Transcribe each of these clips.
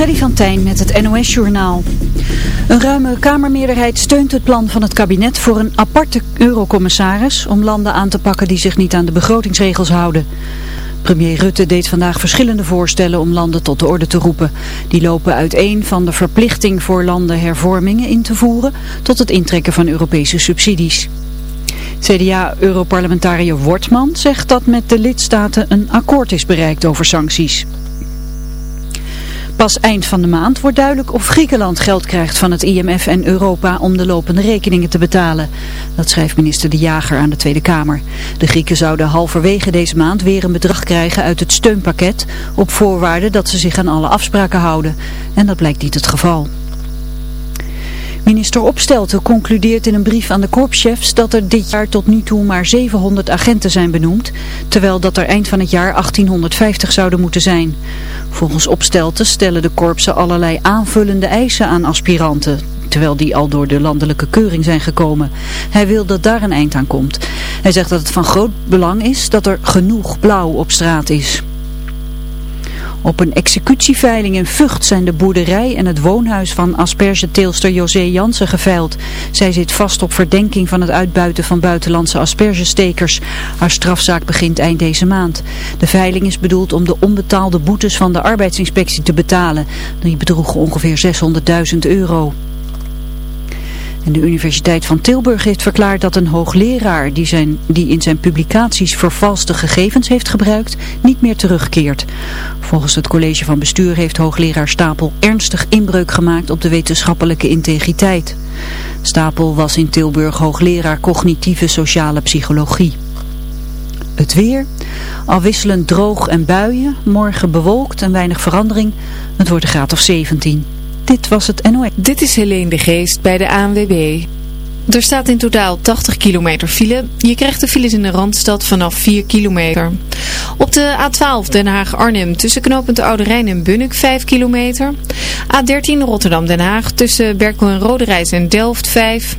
Freddy van Tijn met het NOS-journaal. Een ruime Kamermeerderheid steunt het plan van het kabinet voor een aparte eurocommissaris om landen aan te pakken die zich niet aan de begrotingsregels houden. Premier Rutte deed vandaag verschillende voorstellen om landen tot de orde te roepen. Die lopen uiteen van de verplichting voor landen hervormingen in te voeren tot het intrekken van Europese subsidies. CDA-europarlementariër Wortman zegt dat met de lidstaten een akkoord is bereikt over sancties. Pas eind van de maand wordt duidelijk of Griekenland geld krijgt van het IMF en Europa om de lopende rekeningen te betalen. Dat schrijft minister De Jager aan de Tweede Kamer. De Grieken zouden halverwege deze maand weer een bedrag krijgen uit het steunpakket op voorwaarde dat ze zich aan alle afspraken houden. En dat blijkt niet het geval. Minister Opstelten concludeert in een brief aan de korpschefs dat er dit jaar tot nu toe maar 700 agenten zijn benoemd, terwijl dat er eind van het jaar 1850 zouden moeten zijn. Volgens Opstelten stellen de korpsen allerlei aanvullende eisen aan aspiranten, terwijl die al door de landelijke keuring zijn gekomen. Hij wil dat daar een eind aan komt. Hij zegt dat het van groot belang is dat er genoeg blauw op straat is. Op een executieveiling in Vught zijn de boerderij en het woonhuis van aspergeteelster José Jansen geveild. Zij zit vast op verdenking van het uitbuiten van buitenlandse aspergestekers. Haar strafzaak begint eind deze maand. De veiling is bedoeld om de onbetaalde boetes van de arbeidsinspectie te betalen. Die bedroegen ongeveer 600.000 euro. De Universiteit van Tilburg heeft verklaard dat een hoogleraar die, zijn, die in zijn publicaties vervalste gegevens heeft gebruikt, niet meer terugkeert. Volgens het college van bestuur heeft hoogleraar Stapel ernstig inbreuk gemaakt op de wetenschappelijke integriteit. Stapel was in Tilburg hoogleraar cognitieve sociale psychologie. Het weer, afwisselend droog en buien, morgen bewolkt en weinig verandering. Het wordt een graad of 17. Dit was het NOS. Dit is Helene de Geest bij de ANWB. Er staat in totaal 80 kilometer file. Je krijgt de files in de Randstad vanaf 4 kilometer. Op de A12 Den Haag-Arnhem tussen knooppunt Oude Rijn en Bunnik 5 kilometer. A13 Rotterdam-Den Haag tussen Berkel en Roderijs en Delft 5.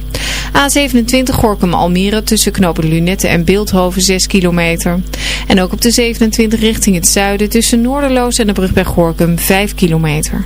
A27 Gorkum-Almere tussen knooppunt Lunette en Beeldhoven 6 kilometer. En ook op de 27 richting het zuiden tussen Noorderloos en de brug bij Gorkum 5 kilometer.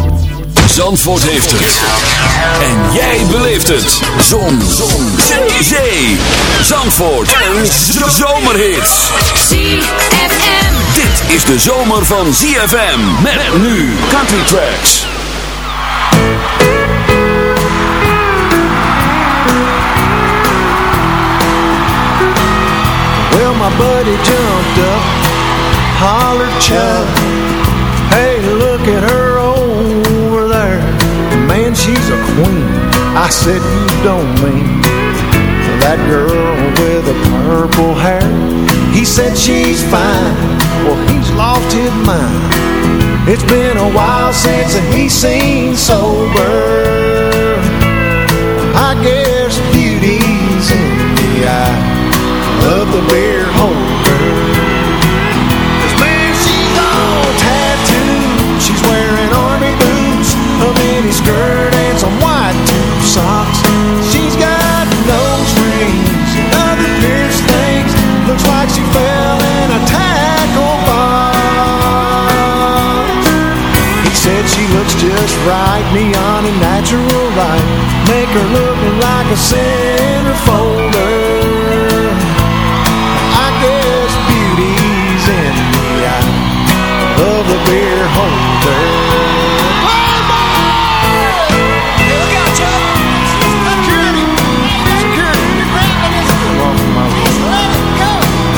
Zandvoort heeft het. En jij beleeft het. Zon. Zon. Zee. Zee. Zandvoort. Een zomerhit. ZFM. Dit is de zomer van ZFM. Met nu Country Tracks. Well, my buddy jumped up, hollered, Chuck. Hey, queen. I said, you don't mean that girl with the purple hair. He said, she's fine. Well, he's lost his mind. It's been a while since he's seen sober. I guess beauty's in the eye of the beer holder. Right, neon and natural light. Make her look like a centerfolder I guess beauty's in the eye of the beer holder.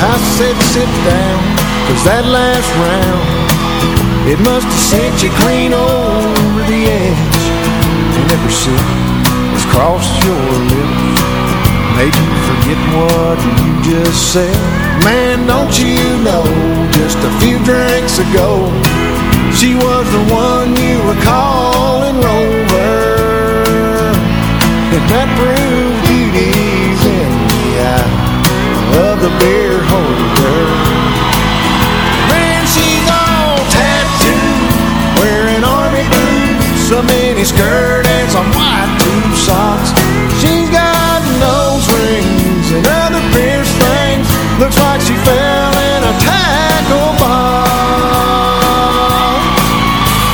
I said sit down, cause that last round It must have sent you clean over oh. The edge. And every sip has crossed your lips. Made you forget what you just said. Man, don't you know, just a few drinks ago She was the one you were calling Rover. And that proved beauty's in the eye of the beer. A mini skirt and some white tube socks. She's got nose rings and other pierced things. Looks like she fell in a tackle bomb.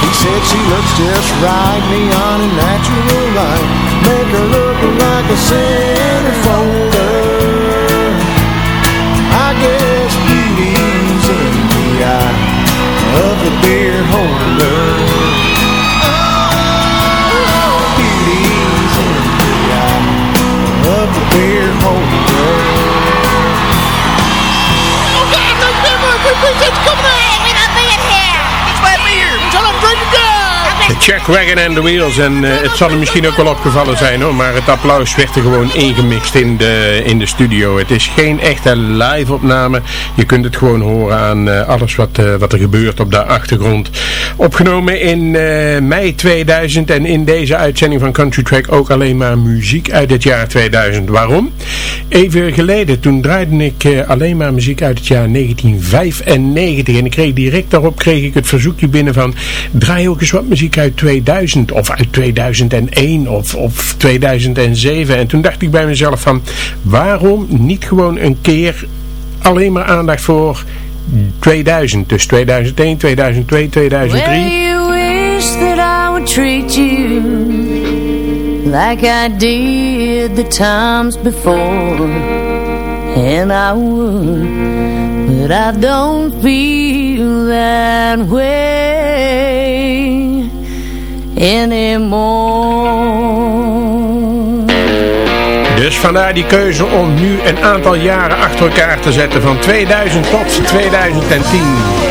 He said she looks just right, neon and natural light. Make her look like a centerfolder. Chuck Wagon and the Wheels. En eh, het zal er misschien ook wel opgevallen zijn hoor. Maar het applaus werd er gewoon ingemixt in de, in de studio. Het is geen echte live opname. Je kunt het gewoon horen aan eh, alles wat, eh, wat er gebeurt op de achtergrond. Opgenomen in mei 2000. En in deze uitzending van Country Track ook alleen maar muziek uit het jaar 2000. Waarom? Even geleden, toen draaide ik alleen maar muziek uit het jaar 1995. En ik kreeg direct daarop kreeg ik het verzoekje binnen van draai ook eens wat muziek uit 2000 of uit 2001 of, of 2007. En toen dacht ik bij mezelf van waarom niet gewoon een keer alleen maar aandacht voor 2000. Dus 2001, 2002, 2003. Well, wish that I would treat you like I did the times before. And I would, but I don't feel that way anymore. Dus vandaar die keuze om nu een aantal jaren achter elkaar te zetten van 2000 tot 2010.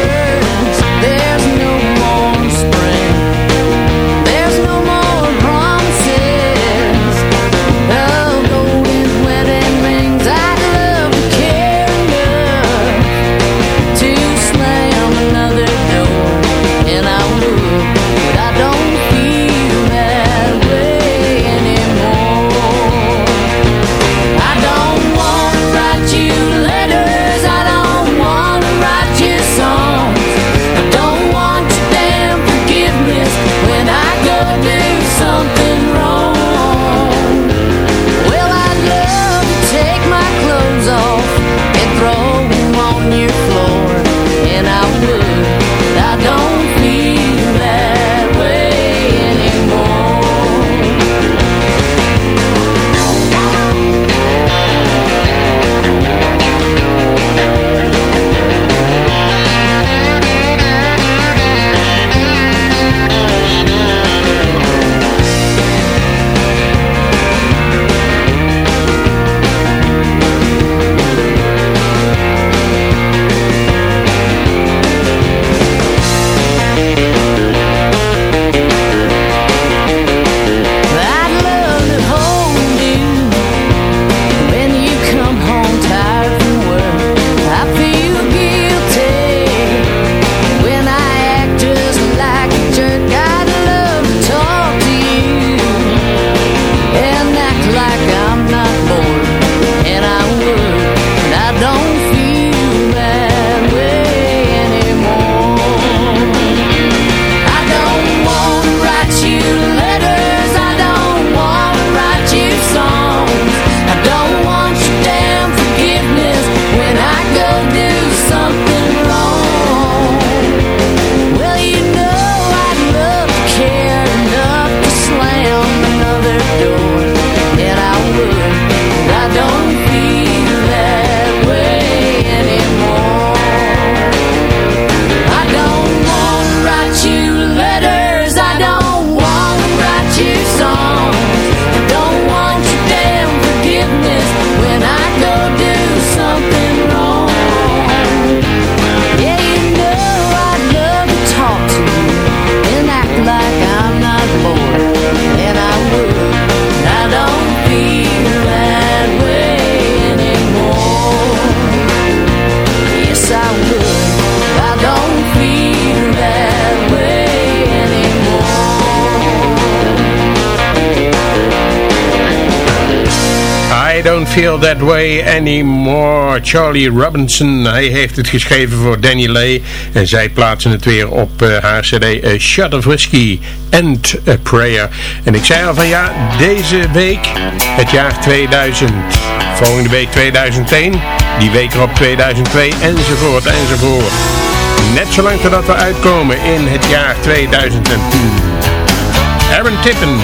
Feel that way anymore. Charlie Robinson, hij heeft het geschreven voor Danny Lay. En zij plaatsen het weer op uh, haar cd A Shot of Whiskey and a Prayer. En ik zei al van ja, deze week, het jaar 2000. Volgende week 2001, die week erop 2002, enzovoort, enzovoort. Net zolang totdat we uitkomen in het jaar 2010. Aaron Tippen,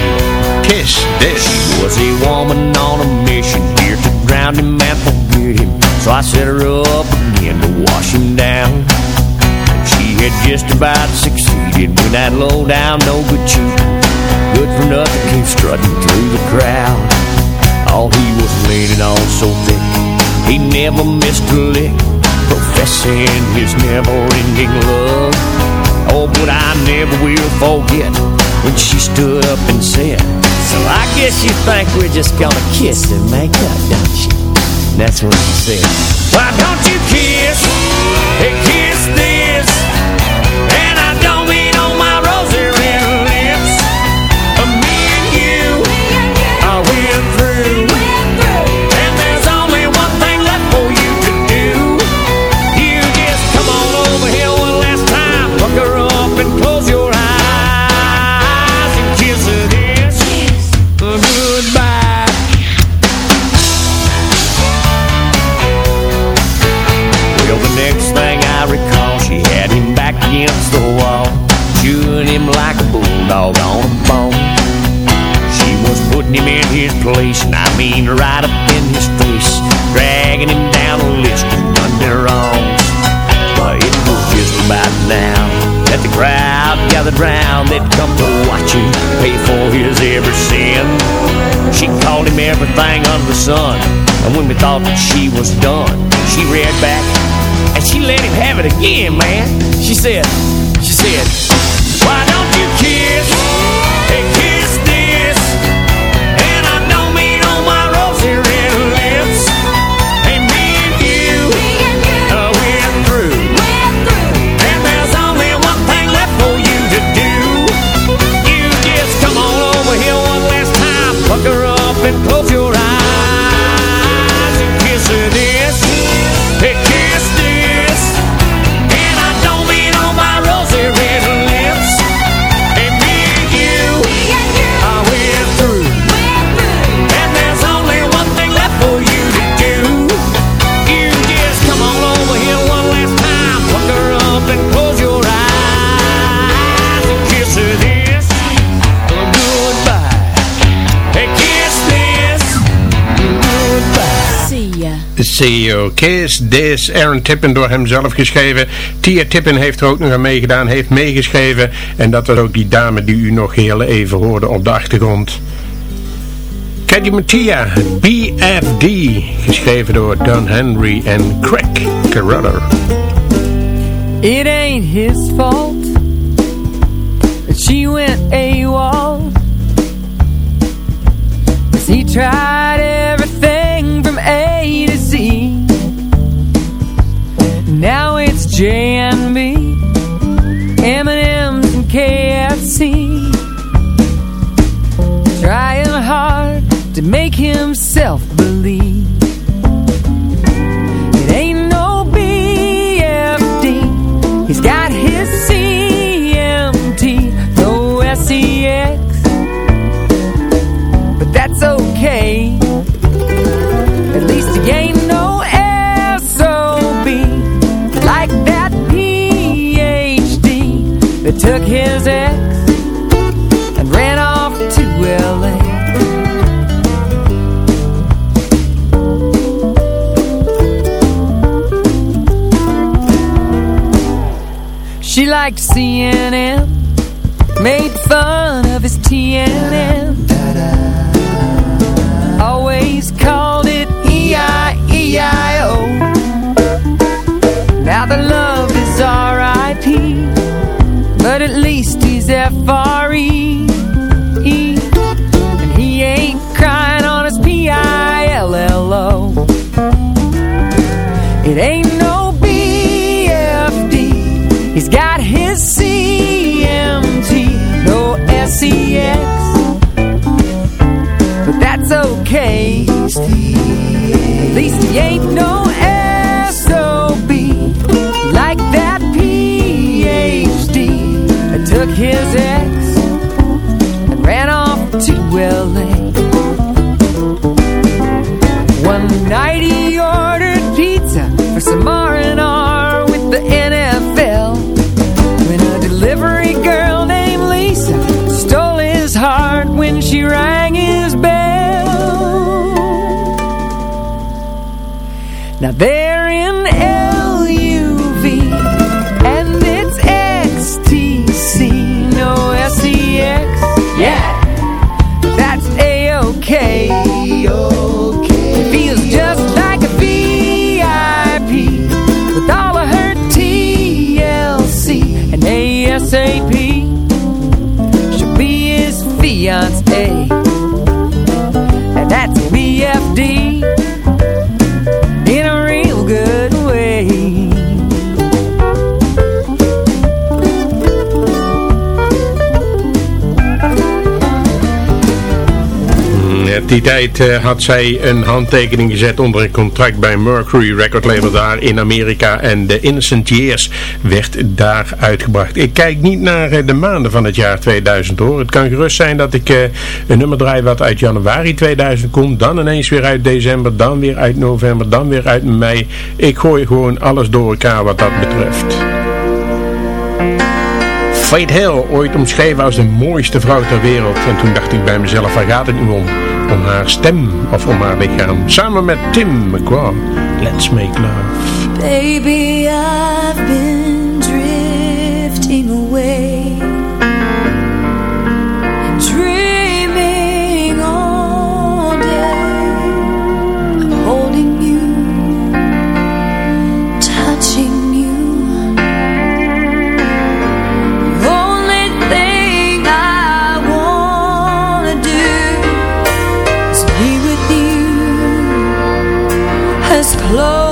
Kiss This. Was a woman on a mission drown him forget him. So I set her up again to wash him down. And she had just about succeeded with that low down, no good cheat. Good for nothing came strutting through the crowd. All he was leaning on so thick, he never missed a lick. Professing his never-ending love. Oh, but I never will forget when she stood up and said, So I guess you think we're just gonna kiss and make up, don't you? And that's when she said, Why don't you kiss him in his place, and I mean right up in his face, dragging him down the list done their wrongs. But it was just about now that the crowd gathered round. They'd come to watch him pay for his every sin. She called him everything under the sun. And when we thought that she was done, she read back and she let him have it again, man. She said, she said, CEO Kiss This, Aaron Tippen door hem zelf geschreven. Tia Tippen heeft er ook nog aan meegedaan, heeft meegeschreven. En dat was ook die dame die u nog heel even hoorde op de achtergrond. Caddy Mattia, BFD, geschreven door Don Henry en Craig Carruthers. It ain't his fault she went AWOL. Cause tried Now took his ex and ran off to LA. She liked CNN, made fun of his TNN. It ain't no BFD. He's got his CMT, no SEX. But that's okay. At least he ain't no SOB like that PhD that took his ex and ran off to LA. One night for some R&R with the NFL when a delivery girl named Lisa stole his heart when she rang his bell. Now they're in LUV ASAP. She'll be his fiance, die tijd eh, had zij een handtekening gezet onder een contract bij Mercury Record Label daar in Amerika. En de Innocent Years werd daar uitgebracht. Ik kijk niet naar eh, de maanden van het jaar 2000 hoor. Het kan gerust zijn dat ik eh, een nummer draai wat uit januari 2000 komt. Dan ineens weer uit december, dan weer uit november, dan weer uit mei. Ik gooi gewoon alles door elkaar wat dat betreft. Faith Hill, ooit omschreven als de mooiste vrouw ter wereld. En toen dacht ik bij mezelf, waar gaat het nu om? Om haar stem of om haar lichaam? Samen met Tim McGraw, Let's Make Love. Baby, I've been close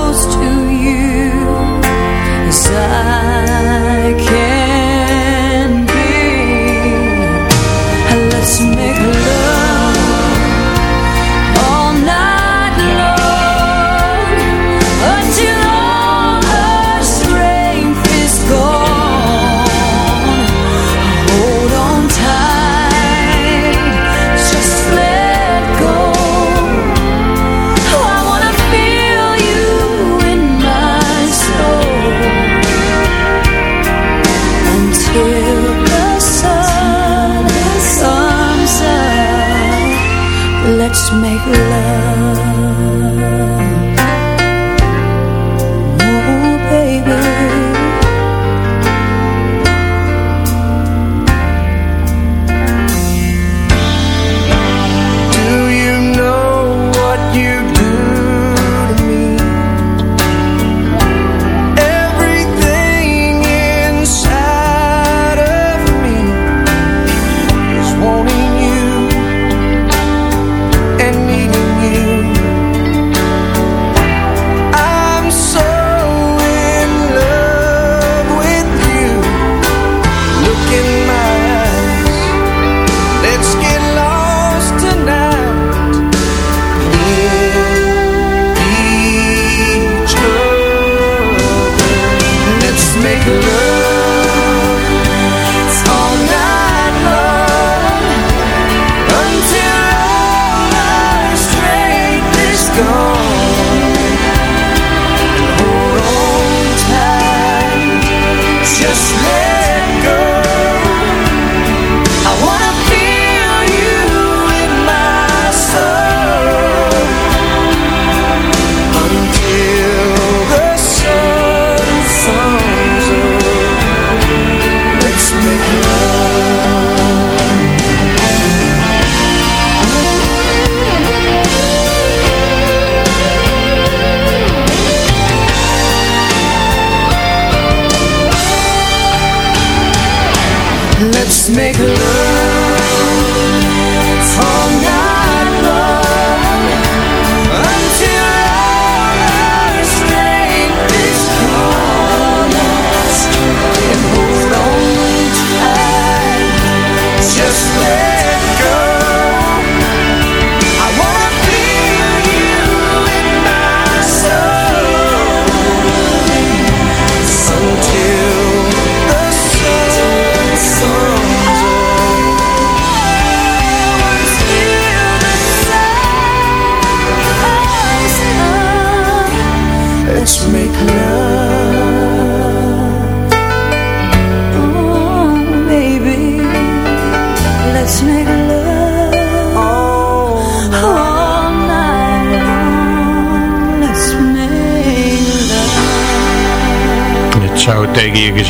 Let's make love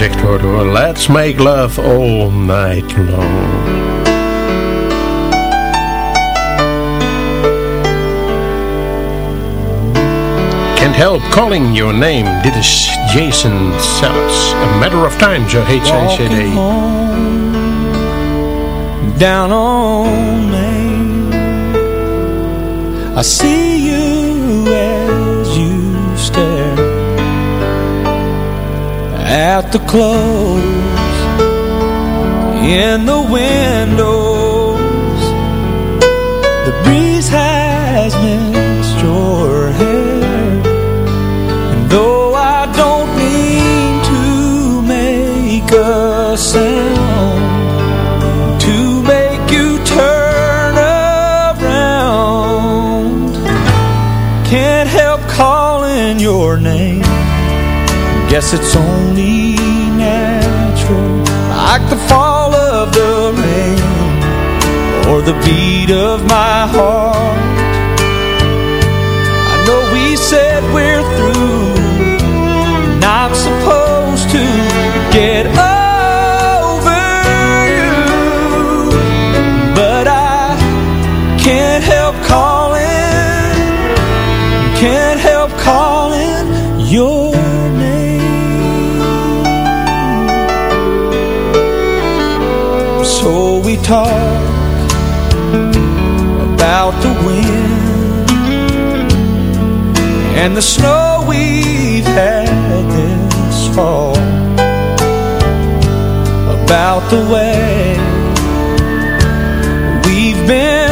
gezegd worden hoor. Let's make love all night long. Can't help calling your name. Dit is Jason Sellers. A matter of time, zo heet zijn cd. Home, down on Main. I see at the clothes in the windows. The breeze has missed your hair, and though I don't mean to make a sound to make you turn around, can't help calling your name. Guess it's only natural, like the fall of the rain or the beat of my heart. I know we said we're through, I'm supposed to get over talk about the wind and the snow we've had this fall, about the way we've been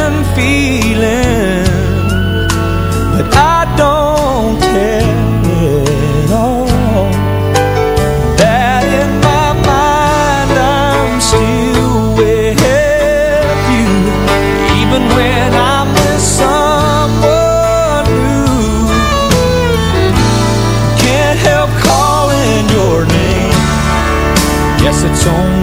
Guess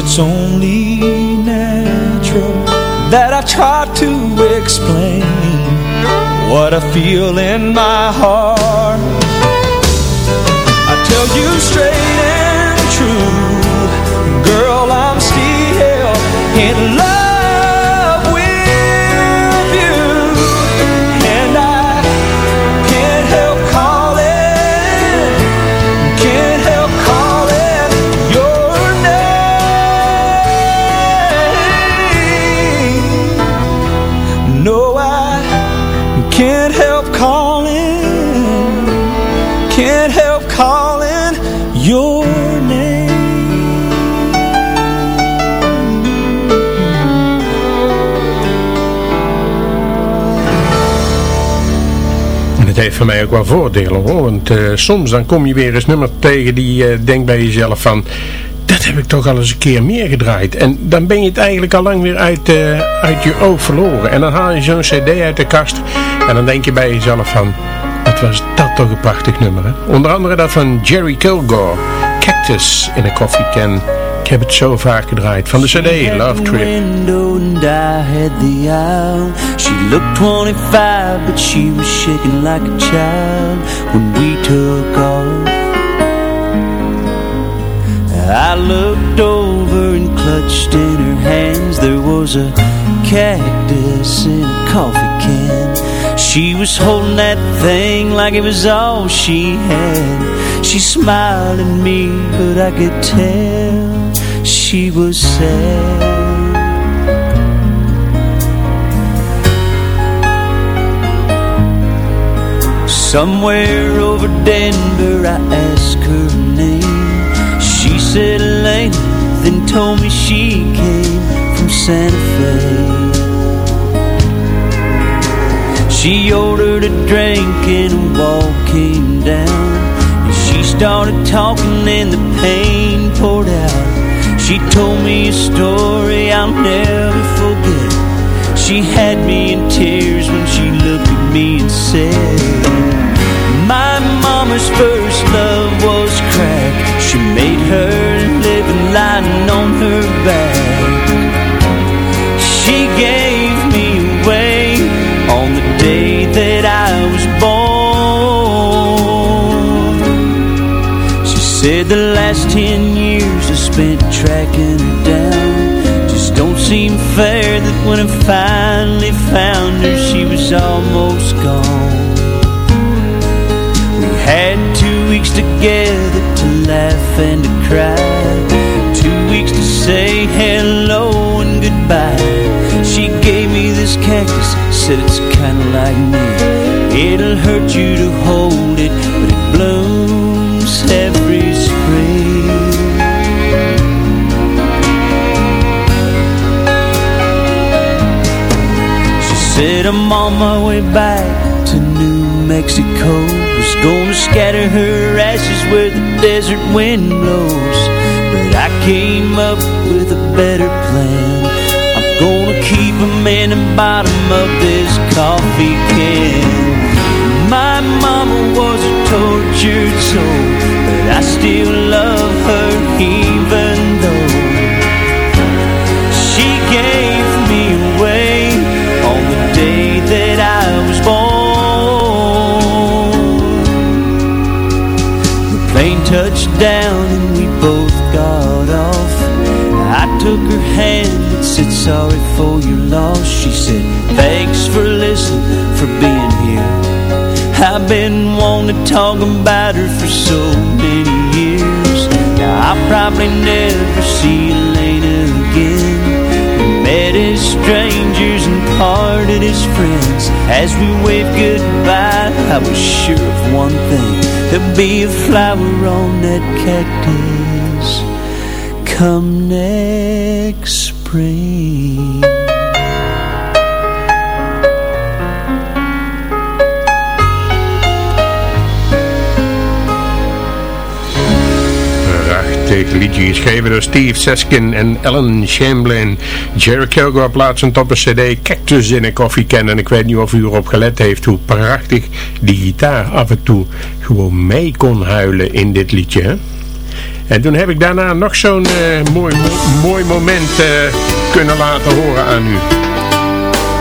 It's only natural that I try to explain what I feel in my heart. I tell you straight voor mij ook wel voordelen hoor. Want eh, soms dan kom je weer eens nummer tegen die eh denkt bij jezelf van... Dat heb ik toch al eens een keer meer gedraaid. En dan ben je het eigenlijk al lang weer uit, eh, uit je oog verloren. En dan haal je zo'n cd uit de kast. En dan denk je bij jezelf van... Wat was dat toch een prachtig nummer? Onder andere dat van Jerry Kilgore. Cactus in a Coffee Can. Ik heb het zo vaak gedraaid. Van de cd Love Trip. She looked 25 but she was shaking like a child When we took off. I looked over and clutched in her hands. There was a cactus in a coffee can. She was holding that thing like it was all she had. She smiled at me but I could tell she was sad Somewhere over Denver I asked her name. She said Elaine Then told me she came from Santa Fe. She ordered a drink and a wall came down. And she started talking and the pain poured out She told me a story I'll never forget. She had me in tears when she looked at me and said my mama's first love was crack. She made her living lying on her back. She gave me away on the day that I was born. She said the last ten tracking her down. Just don't seem fair that when I finally found her She was almost gone. We had two weeks together to laugh and to cry. Two weeks to say hello and goodbye. She gave me this cactus, said it's kinda like me. It'll hurt you to hold said I'm on my way back to New Mexico. Was gonna scatter her ashes where the desert wind blows. But I came up with a better plan. I'm gonna keep them in the bottom of this coffee can. My mama was a tortured soul But I still love her even though day that I was born. The plane touched down and we both got off. I took her hand and said sorry for your loss. She said thanks for listening, for being here. I've been wanting to talk about her for so many years. Now I'll probably never see Elena again. We met as strangers and parted as friends. As we waved goodbye I was sure of one thing There'd be a flower on that cactus Come next spring Prachtig liedje geschreven door Steve Seskin en Ellen Chamberlain. Jerry Kilgore plaatst een op een cd Cactus in een koffiecan. En ik weet niet of u erop gelet heeft hoe prachtig die gitaar af en toe gewoon mee kon huilen in dit liedje. En toen heb ik daarna nog zo'n eh, mooi, mo- mooi moment eh, kunnen laten horen aan u.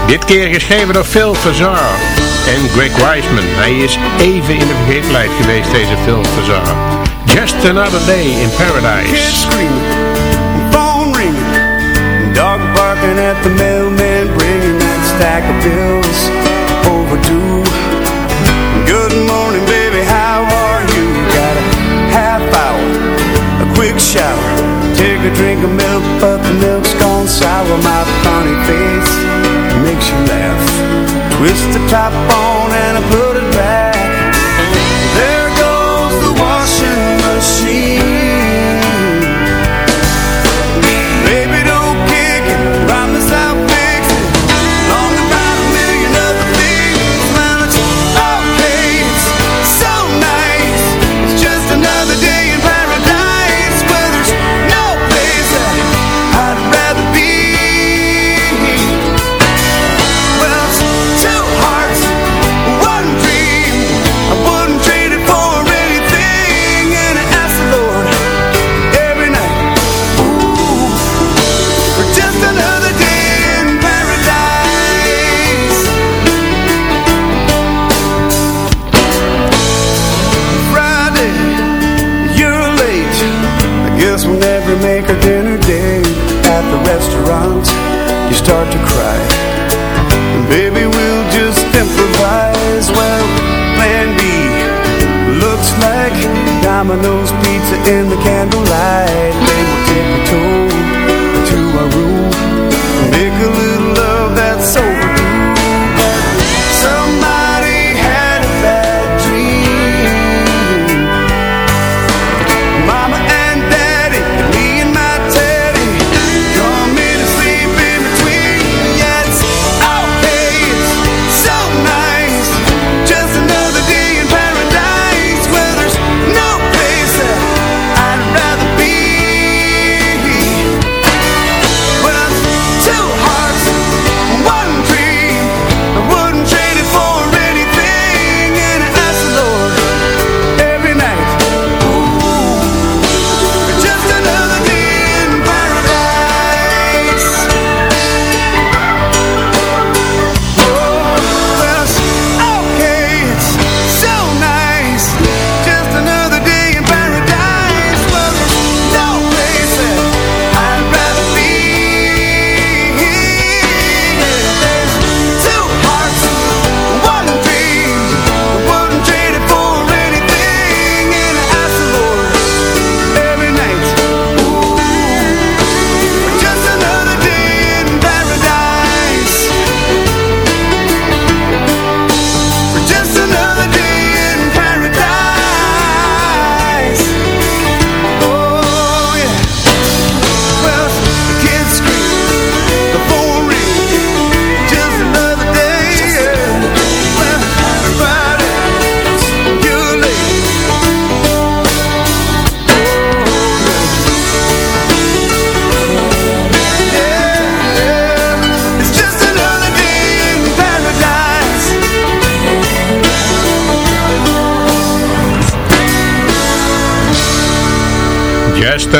Dit keer geschreven door Phil Fazar en Greg Wiseman. Hij is even in de vergetelheid geweest, deze Phil Fazar. Just Another Day in Paradise. Kids screaming, phone ringing, dog barking at the mailman, bringing that stack of bills overdue. Good morning, baby, how are you? Got a half hour, a quick shower, take a drink of milk, but the milk's gone sour. My funny face makes you laugh. Twist the top on and I put Domino's pizza in the candlelight.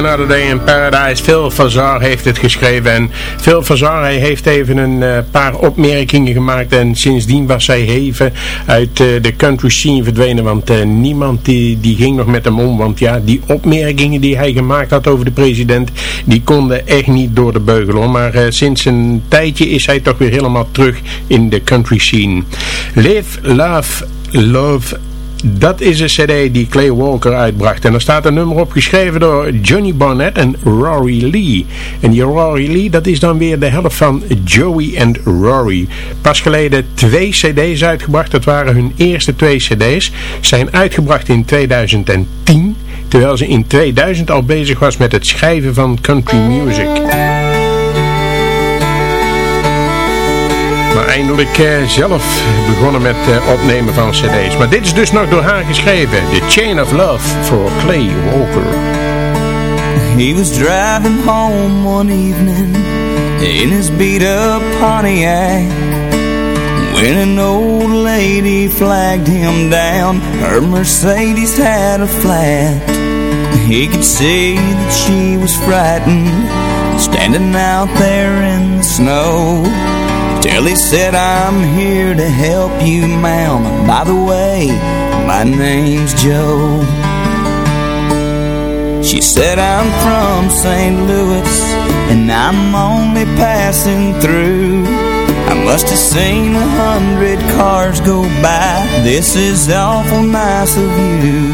Another Day in Paradise. Phil Fazar heeft het geschreven. En Phil Fazar heeft even een eh, paar opmerkingen gemaakt. En sindsdien was hij even uit eh, de country scene verdwenen. Want eh, niemand die, die ging nog met hem om. Want ja, die opmerkingen die hij gemaakt had over de president. Die konden echt niet door de beugel. Hoor. Maar sinds een tijdje is hij toch weer helemaal terug in de country scene. Live, Love, Love dat is een cd die Clay Walker uitbracht. En er staat een nummer op geschreven door Johnny Barnett en Rory Lee. En die Rory Lee, dat is dan weer de helft van Joey en Rory. Pas geleden twee cd's uitgebracht. Dat waren hun eerste twee cd's. Zijn uitgebracht in 2010. Terwijl ze in 2000 al bezig was met het schrijven van country music. Maar eindelijk eh, zelf begonnen met eh, opnemen van cd's. Maar dit is dus nog door haar geschreven. The Chain of Love voor Clay Walker. He was driving home one evening in his beat up Pontiac when an old lady flagged him down. Her Mercedes had a flat. He could see that she was frightened, standing out there in the snow. Till said, I'm here to help you, ma'am. By the way, my name's Joe. She said, I'm from St. Louis, and I'm only passing through. I must have seen a hundred cars go by. This is awful nice of you.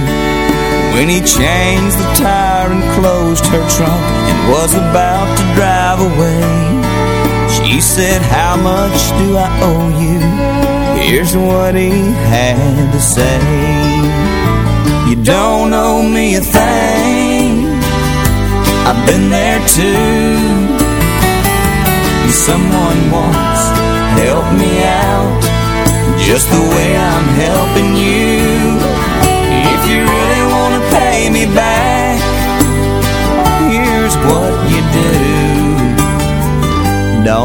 When he changed the tire and closed her trunk and was about to drive away, she said, How much do I owe you? Here's what he had to say. You don't owe me a thing. I've been there too. And someone once helped me out just the way I'm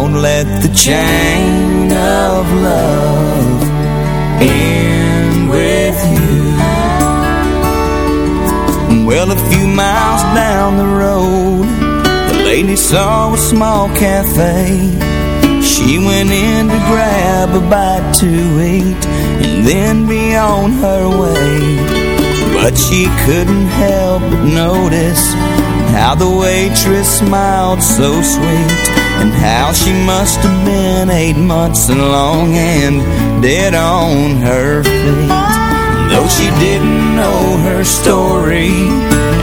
Don't let the chain of love end with you. Well, a few miles down the road, the lady saw a small cafe. She went in to grab a bite to eat and then be on her way. But she couldn't help but notice how the waitress smiled so sweet and how she must have been eight months along and dead on her feet. Though she didn't know her story,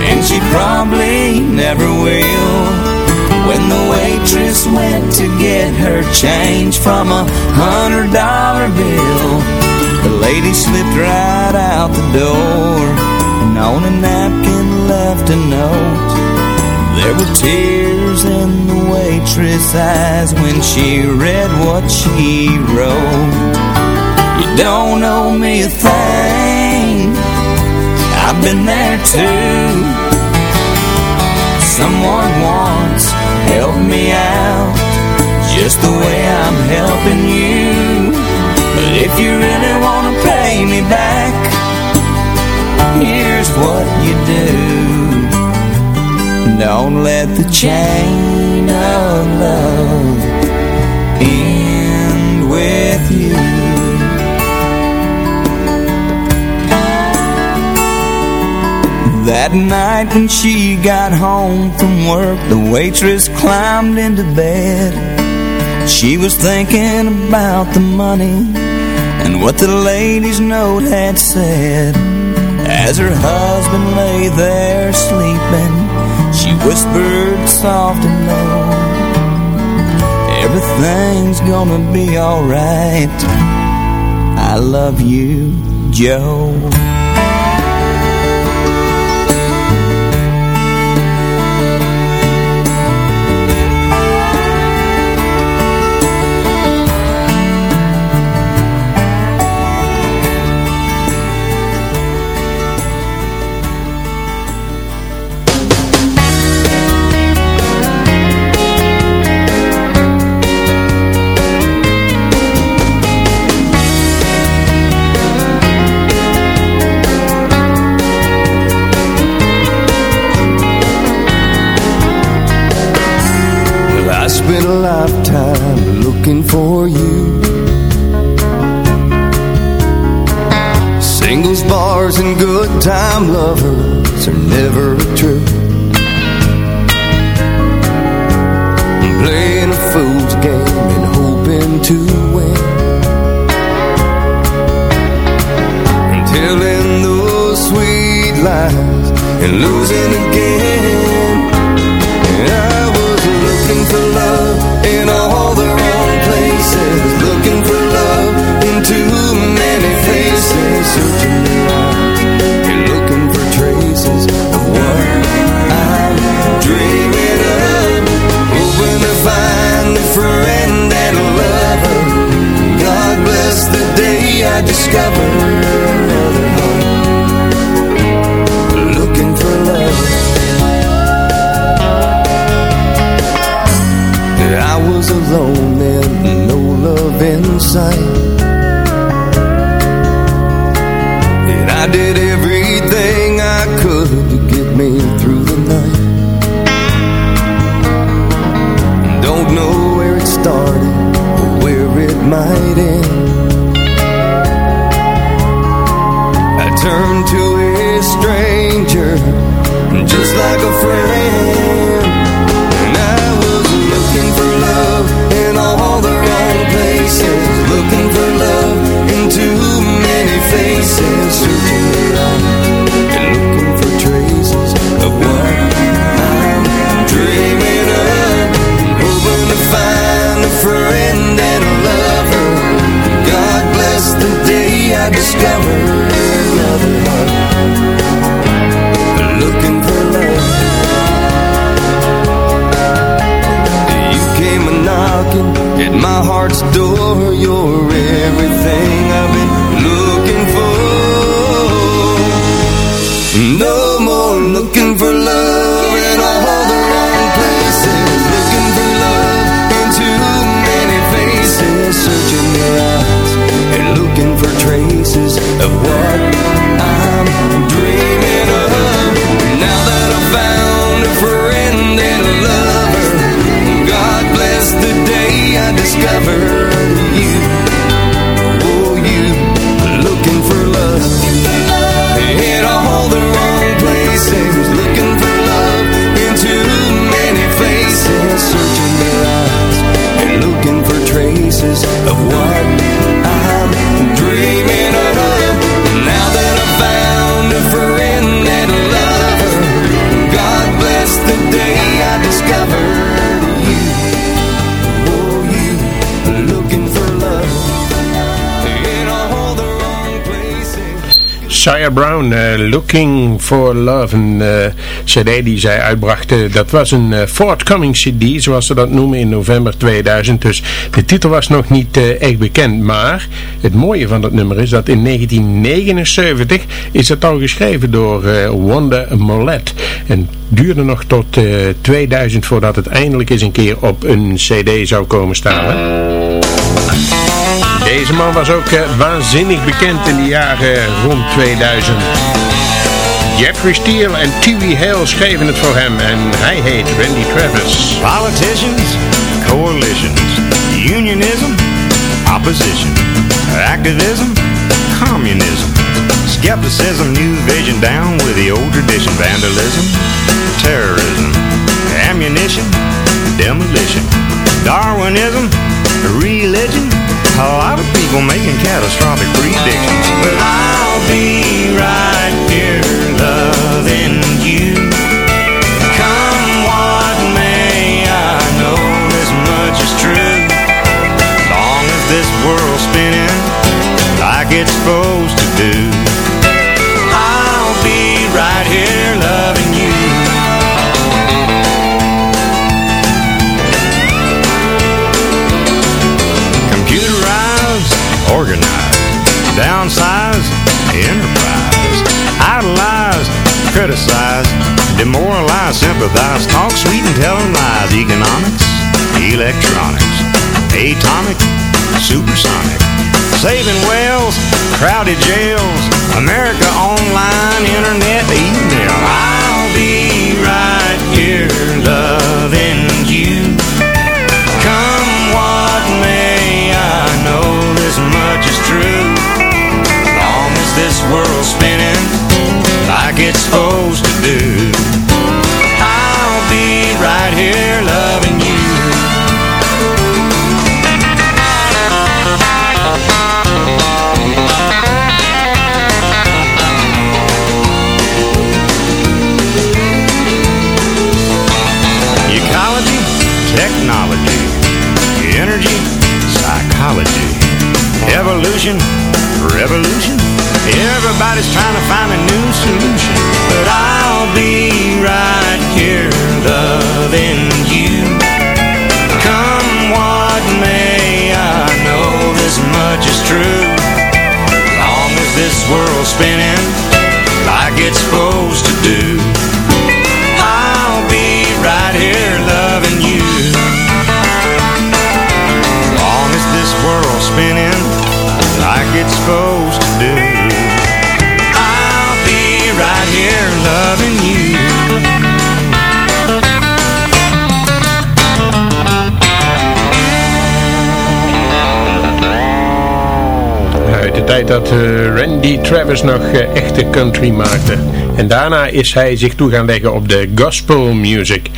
and she probably never will. When the waitress went to get her change from a hundred dollar bill, the lady slipped right out the door and on a napkin left a note. There were tears in the waitress' eyes when she read what she wrote. You don't owe me a thing. I've been there too. Someone once helped me out just the way I'm helping you. But if you really want to pay me back, here's what you do. Don't let the chain of love end with you. That night when she got home from work, the waitress climbed into bed. She was thinking about the money and what the lady's note had said. As her husband lay there sleeping, she whispered soft and low, Everything's gonna be alright. I love you, Joe. I spent a lifetime looking for you. Singles, bars, and good time lovers are never true. Playing a fool's game and hoping to win. And telling those sweet lies and losing again. Josiah Brown, uh, Looking for Love, een uh, cd die zij uitbrachten. Dat was een uh, forthcoming cd, zoals ze dat noemen, in november 2000. Dus de titel was nog niet echt bekend. Maar het mooie van dat nummer is dat in 1979 is het al geschreven door Wanda Mollett. En duurde nog tot 2000 voordat het eindelijk eens een keer op een cd zou komen staan. Hè? Deze man was ook uh, waanzinnig bekend in de jaren rond 2000. Jeffrey Steele en T.V. Hale schreven het voor hem en hij heet Randy Travis. Politicians, coalitions, unionism, opposition, activism, communism, skepticism, new vision down with the old tradition, vandalism, terrorism, ammunition, demolition, Darwinism, religion, a lot of people making catastrophic predictions. But I'll be right here loving you. Come what may, I know this much is true. As long as this world's spinning like it's supposed Computerized, organized, downsized, enterprise, idolize, criticize, demoralize, sympathize, talk sweet and tell lies, economics, electronics, atomic, supersonic, saving whales, crowded jails, America online, internet, email. I'll be right here loving you. Like it's supposed to do, I'll be right here loving you. Ecology, technology, energy, psychology, evolution, revolution. Everybody's trying to find a new solution, but I'll be right here loving you. Come what may, I know this much is true. Long as this world's spinning like it's supposed to do, I'll be right here loving you. Long as this world's spinning like it's supposed to do, Uit de tijd dat eh, Randy Travis nog eh, echte country maakte. En daarna is hij zich toe gaan leggen op de gospel music.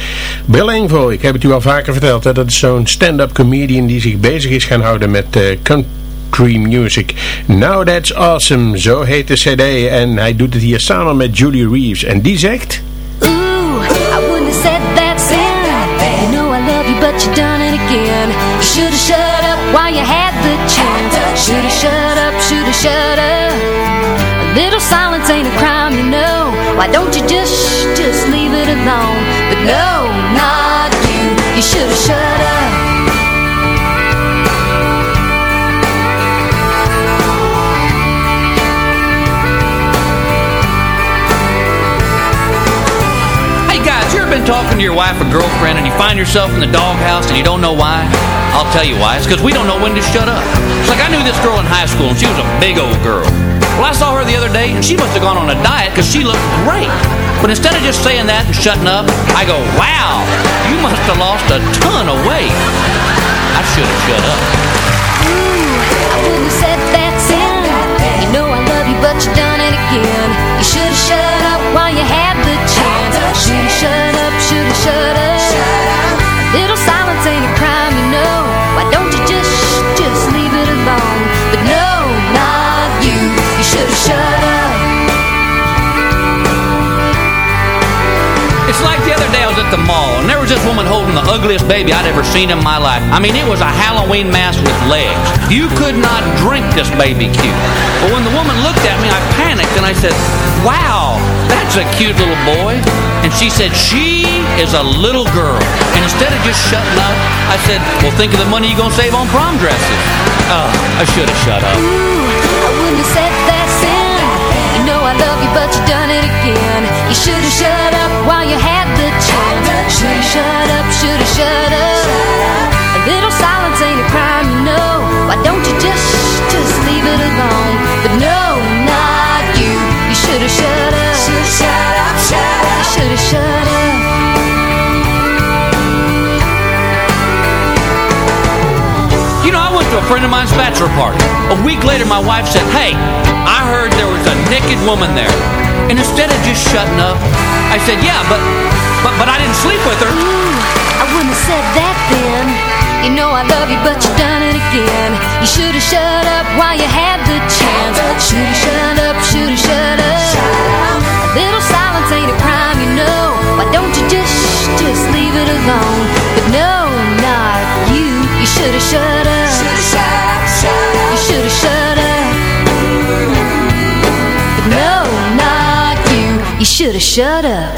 Bill Engvall, ik heb het u al vaker verteld, dat is zo'n stand-up comedian die zich bezig is gaan houden met eh, country music. Now That's Awesome, zo heet de cd. En hij doet het hier samen met Julie Reeves. En die zegt... Ooh, I wouldn't have said that sin. You know I love you, but you done it again. You should have shut up while you had the chance. Should have shut up, should have shut up. A little silence ain't a crime, you know. Why don't you just, just leave it alone? But no, not you. You should have shut up. Talking to your wife or girlfriend and you find yourself in the doghouse and you don't know why? I'll tell you why. It's because we don't know when to shut up. It's like I knew this girl in high school and she was a big old girl. Well, I saw her the other day and she must have gone on a diet because she looked great. But instead of just saying that and shutting up, I go, wow, you must have lost a ton of weight. I should have shut up. Ooh, I wouldn't have said that sin. You know I love you, but you done it again. You should have shut up while you had the chance. Should have shut up, shut up. A little silence ain't a crime, at the mall, and there was this woman holding the ugliest baby I'd ever seen in my life. I mean, it was a Halloween mask with legs. You could not drink this baby cute. But when the woman looked at me, I panicked and I said, Wow, that's a cute little boy. And she said, She is a little girl. And instead of just shutting up, I said, Well, think of the money you're going to save on prom dresses. Oh, I should have shut up. I wouldn't have said. You know I love you, but you done it again. You should have shut up while you had the chance. Should have shut up, should have shut up. A little silence ain't a crime, you know. Why don't you just, just leave it alone? But no, not you. You should have shut up. Should have shut up, shut up. You should have shut up. Friend of mine's bachelor party. A week later, my wife said, Hey, I heard there was a naked woman there. And instead of just shutting up, I said, Yeah, but, but, but I didn't sleep with her. Ooh, I wouldn't have said that then. You know I love you, but you've done it again. You should have shut up while you had the chance. Should have shut up, should have shut up. A little silence ain't a crime, you know. Why don't you just, just leave it alone? But no, not you. You should have shut up. Should have shut up, shut up. You should have shut up. But no, not you. You should have shut up.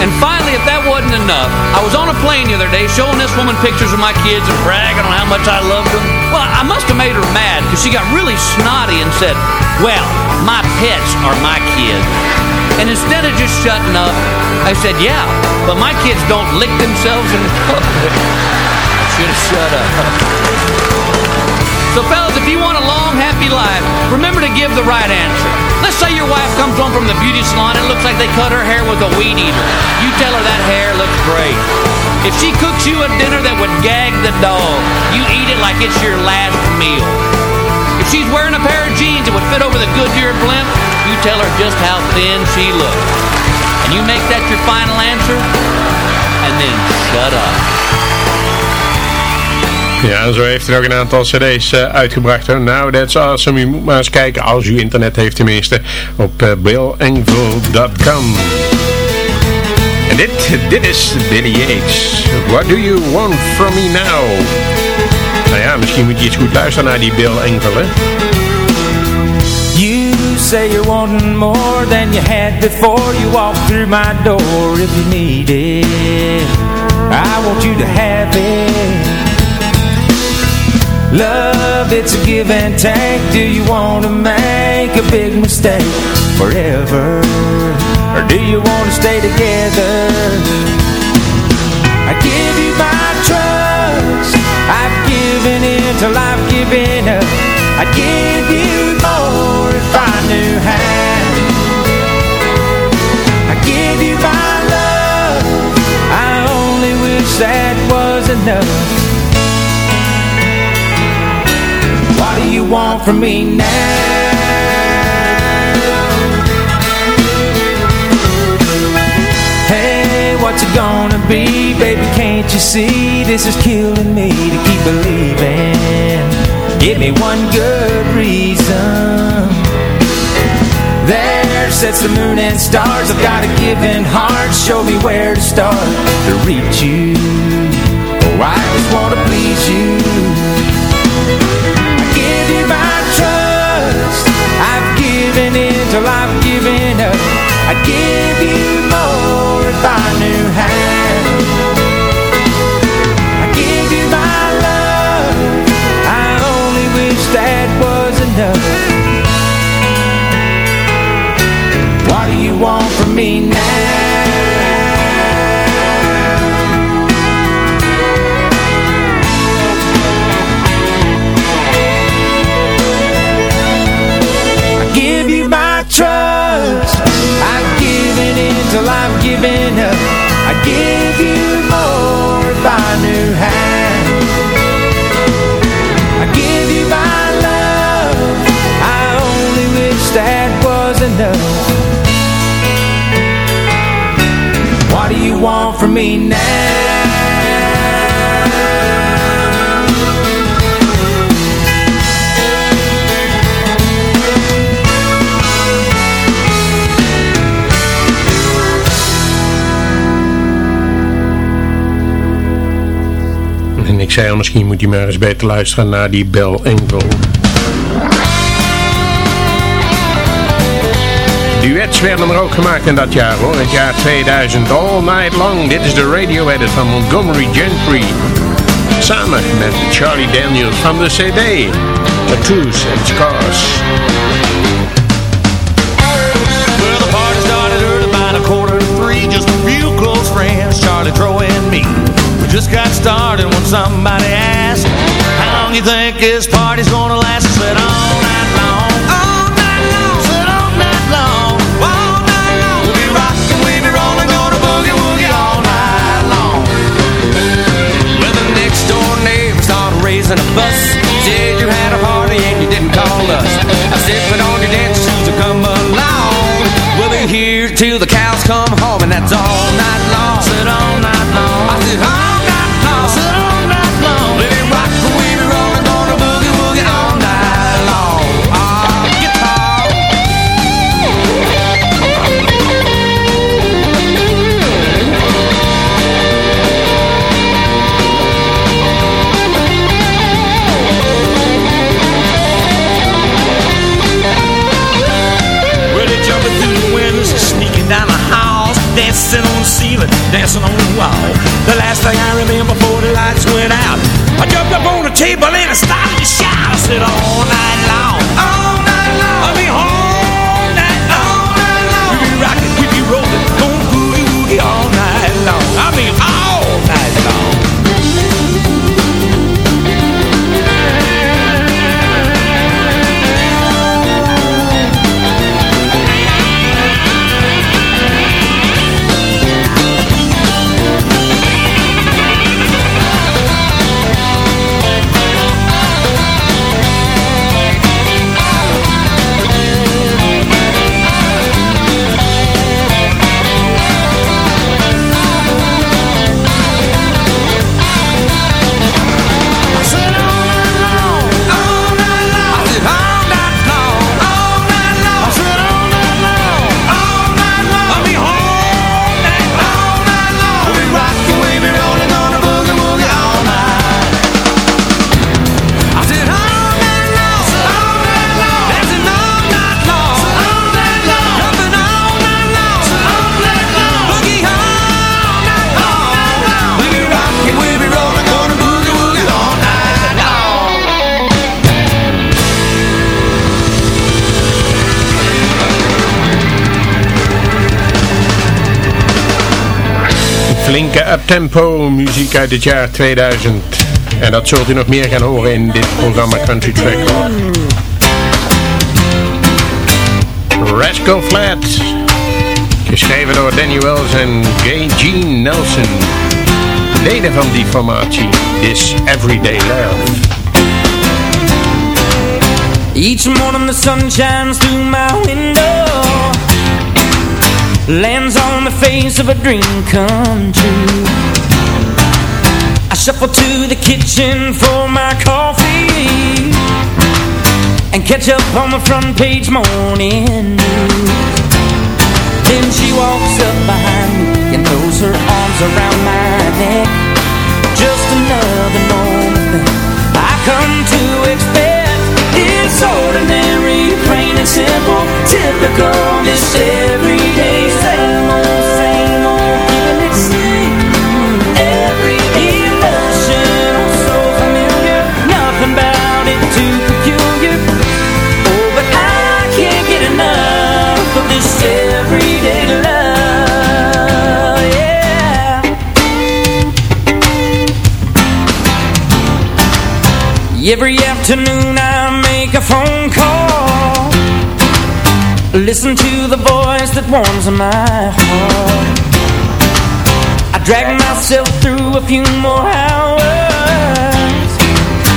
And finally, if that wasn't enough, I was on a plane the other day showing this woman pictures of my kids and bragging on how much I loved them. Well, I must have made her mad because she got really snotty and said, Well, my pets are my kids. And instead of just shutting up, I said, Yeah, but my kids don't lick themselves in public. Should have shut up. So fellas, if you want a long, happy life, remember to give the right answer. Let's say your wife comes home from the beauty salon and it looks like they cut her hair with a weed eater. You tell her that hair looks great. If she cooks you a dinner that would gag the dog, you eat it like it's your last meal. If she's wearing a pair of jeans that would fit over the Goodyear blimp, you tell her just how thin she looks. And you make that your final answer, and then shut up. Ja, zo heeft hij nog een aantal cd's eh, uitgebracht. Hè. Nou, that's awesome. U moet maar eens kijken, als u internet heeft tenminste, op uh, billengville.com. En dit, dit is Billy Yates. What do you want from me now? Nou ja, misschien moet je iets goed luisteren naar die Bill Engville, hè. You say you're wanting more than you had before you walked through my door if you need it. I want you to have it. Love, it's a give and take. Do you want to make a big mistake forever? Or do you want to stay together? I give you my trust. I've given in till I've given up. I'd give you more if I knew how. I give you my love. I only wish that was enough. You want from me now? Hey, what's it gonna be? Baby, can't you see this is killing me to keep believing? Give me one good reason. There sets the moon and stars. I've got a given heart. Show me where to start to reach you. Oh, I just wanna please you. I've in till I've given up. I'd give you more if I knew how. I give you my love. I only wish that was enough. What do you want from me now? me En ik zei al, misschien moet je maar eens beter luisteren naar die Bel Engel. Duets werden er ook gemaakt in dat jaar hoor, het jaar 2000. All Night Long, dit is de radio edit van Montgomery Gentry. Samen met Charlie Daniels van de CD, Tattoos and Scars. Well, the party started early about a quarter to three. Just a few close friends, Charlie, Troy, and me. We just got started when somebody asked, How long you think this party's gonna last? I said, All night long. All night long. Said, All night long. Raising a fuss. Said you had a party and you didn't call us. I said, Put on your dance shoes and come along. We'll be here till the cows come home, and that's all night thing I remember before the lights went out, I jumped up on the table and I started to shout. I said, all night long, Flinke uptempo muziek uit het jaar 2000. En dat zult u nog meer gaan horen in dit programma Country Track. Rascal Flatts. Geschreven door Danny Wells en Gay Gene Nelson. Leden van die formatie is Everyday Love. Each morning the sun shines through my window Lands on the face of a dream come true. I shuffle to the kitchen for my coffee And catch up on the front page morning news. Then she walks up behind me And throws her arms around my neck. Just another normal thing I come to expect It's ordinary, plain and simple Typical, this everyday Same old, same old Keeping it same Every emotion So familiar Nothing about it too peculiar. Oh, but I can't get enough Of this everyday love Yeah. Every afternoon I make a phone call. Listen to the voice that warms my heart. I drag myself through a few more hours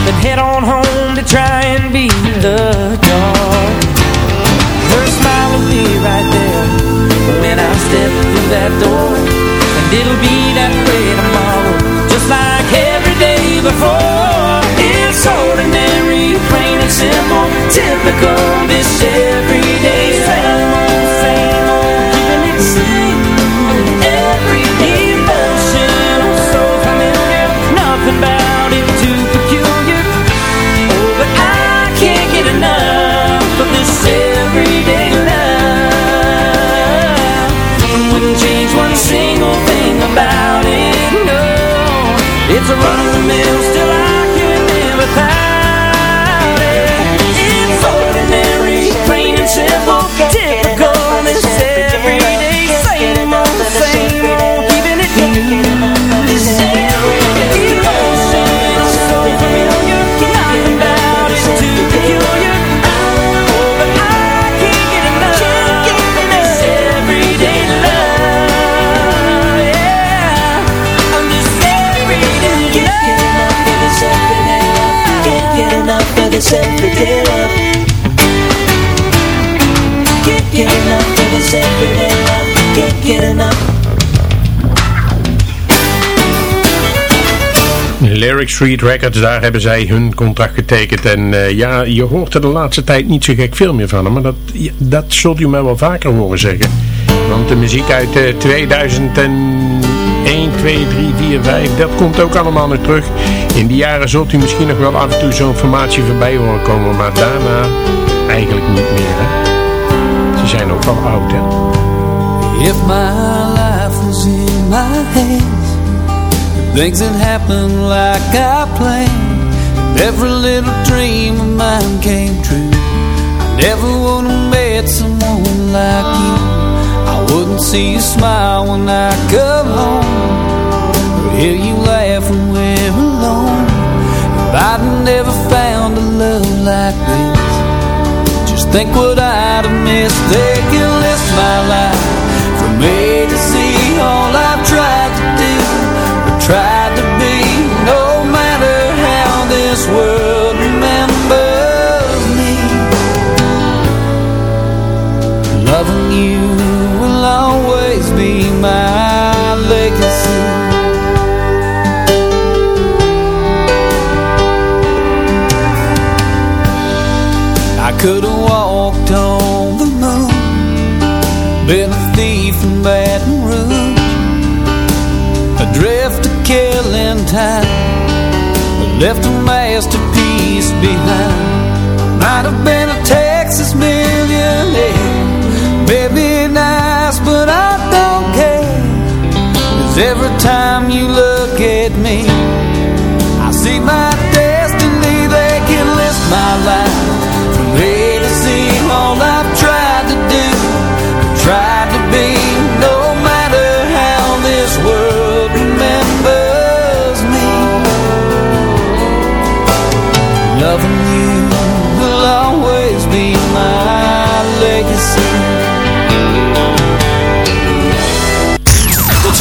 Then head on home to try and beat the dark Her smile will be right there When I step through that door And it'll be that way Typical, Lyric Street Records, daar hebben zij hun contract getekend. En uh, ja, je hoort er de laatste tijd niet zo gek veel meer van. Maar dat, dat zult u mij wel vaker horen zeggen. Want de muziek uit uh, 2001, 2, 3, 4, 5, dat komt ook allemaal nog terug. In die jaren zult u misschien nog wel af en toe zo'n formatie voorbij horen komen. Maar daarna eigenlijk niet meer. Hè? Ze zijn ook wel oud hè. If my life was in my hands Things that happen like I planned Every little dream of mine came true I never would have met someone like you I wouldn't see you smile when I come home Or hear you laugh I'd never found a love like this. Just think what I'd have missed. They can list my life From A to Z All I've tried to do tried to be. No matter how this world remembers me. Loving you will always be my I could have walked on the moon. Been a thief in Baton Rouge. Adrift to killing time. Left a masterpiece behind. Might have been a Texas millionaire. Maybe nice but I don't care. Cause every time you look at me